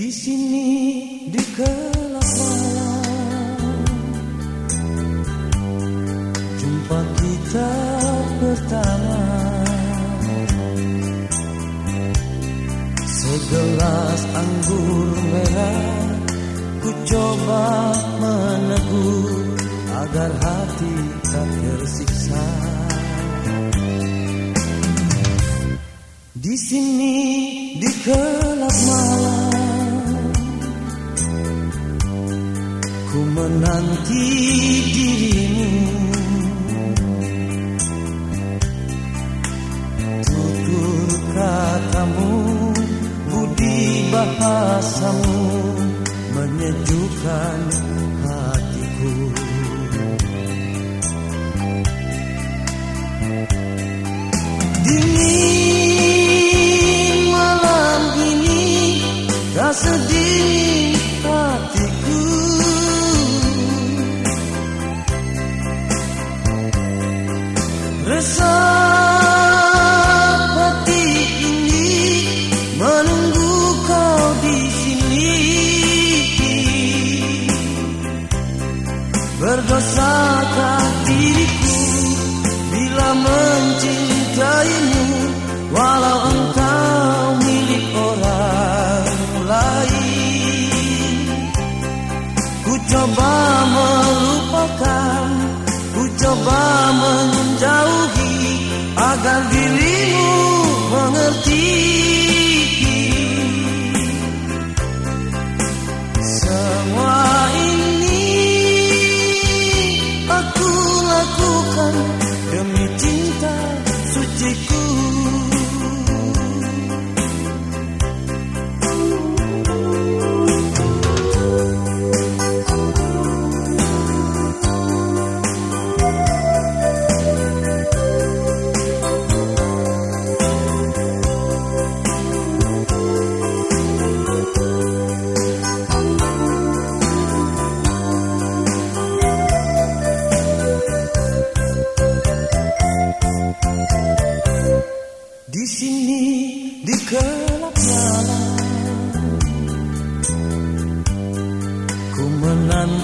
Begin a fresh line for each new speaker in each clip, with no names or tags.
Di sini di gelap Jumpa kita pertama. Segelas anggur merah Ku coba menegur Agar hati tak tersiksa. Di sini di gelap malam menanti dirimu. Tutur katamu Budi bahasamu Menyejukkan hatiku Berdosakah diriku bila mencintaimu Walau engkau milik orang lain. Ku coba melupakan Ku coba menjauhi Agar dirimu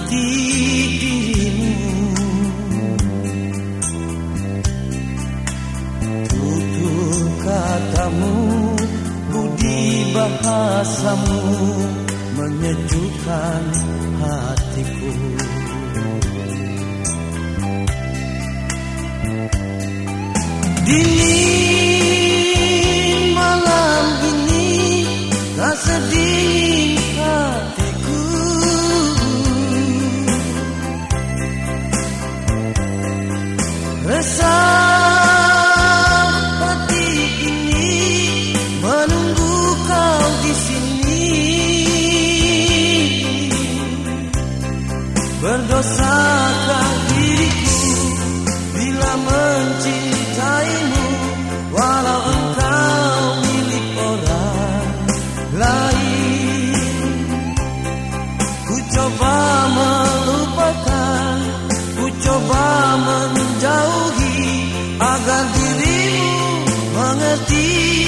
menanti dirimu. Tutur katamu Budi bahasamu Menyejukkan hatiku. Dingin Resah hati ini Menunggu kau di sini. Berdosakah diriku Bila mencintaimu Walau engkau milik orang lain. Ku coba coba menjauhi Agar dirimu mengerti